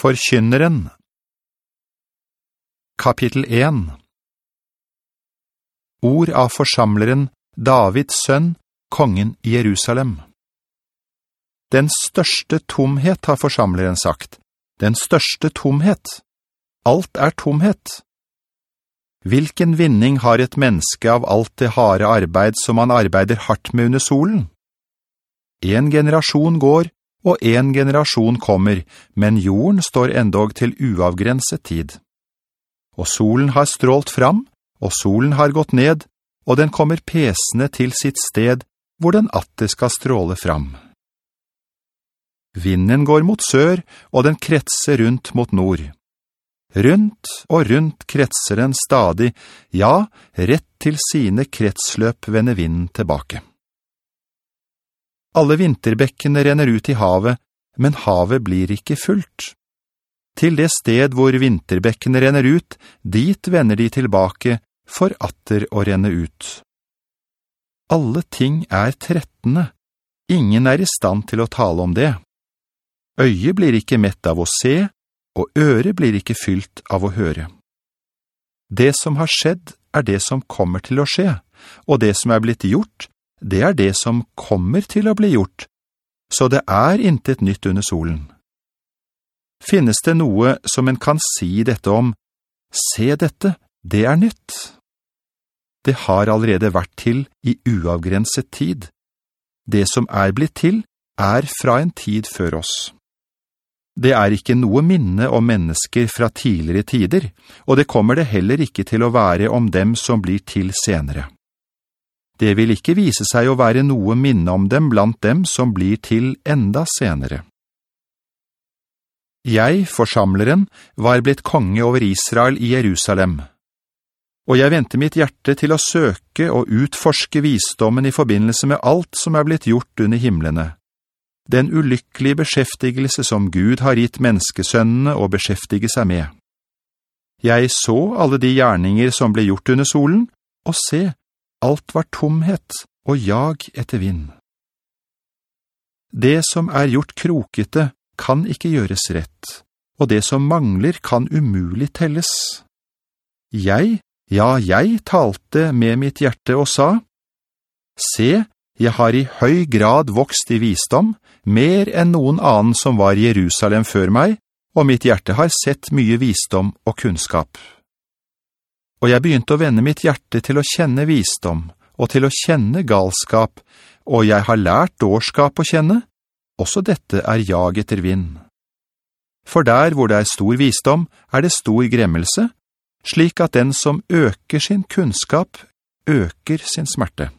Forkynneren Kapittel 1 Ord av forsamleren Davids sønn, kongen i Jerusalem Den største tomhet har forsamleren sagt. Den største tomhet. Alt er tomhet. Hvilken vinning har et menneske av alt det harde arbeid som han arbeider hardt med under solen? En generasjon går, og en generasjon kommer, men jorden står endog til uavgrenset tid. Og solen har strålt fram, og solen har gått ned, og den kommer pesende til sitt sted, hvor den atte skal stråle fram. Vinden går mot sør, og den kretser rundt mot nord. Rundt og rundt kretser den stadig, ja, rett til sine kretsløp vender vinden tilbake. Alle vinterbekkene renner ut i havet, men havet blir ikke fullt. Til det sted hvor vinterbekkene renner ut, dit vender de tilbake for atter å renne ut. Alle ting er trettende. Ingen er i stand til å tale om det. Øyet blir ikke mett av å se, og øret blir ikke fylt av å høre. Det som har skjedd er det som kommer til å skje, og det som er blitt gjort det er det som kommer til å bli gjort, så det er intet nytt under solen. Finnes det noe som en kan si dette om, se dette, det er nytt. Det har allerede vært til i uavgrenset tid. Det som er blitt til, er fra en tid før oss. Det er ikke noe minne om mennesker fra tidligere tider, og det kommer det heller ikke til å være om dem som blir til senere. Det vil ikke vise seg å være noe minne om dem blant dem som blir til enda senere. Jeg, forsamleren, var blitt konge over Israel i Jerusalem, og jeg venter mitt hjerte til å søke og utforske visdommen i forbindelse med alt som er blitt gjort under himmelene. Den ulykkelige beskjeftigelse som Gud har gitt menneskesønnene å beskjeftige seg med. Jeg så alle de gjerninger som ble gjort under solen, og se, Alt var tomhet og jag etter vind. Det som er gjort krokete kan ikke gjøres rett, og det som mangler kan umulig telles. Jeg, ja, jeg talte med mitt hjerte og sa, «Se, jeg har i høy grad vokst i visdom, mer enn noen annen som var i Jerusalem før meg, og mitt hjerte har sett mye visdom og kunnskap.» Og jeg begynte å vende mitt hjerte til å kjenne visdom, og til å kjenne galskap, og jeg har lært dårskap å kjenne. Også dette er jag etter vind. For der hvor det er stor visdom, er det stor gremmelse, slik at den som øker sin kunnskap, øker sin smerte.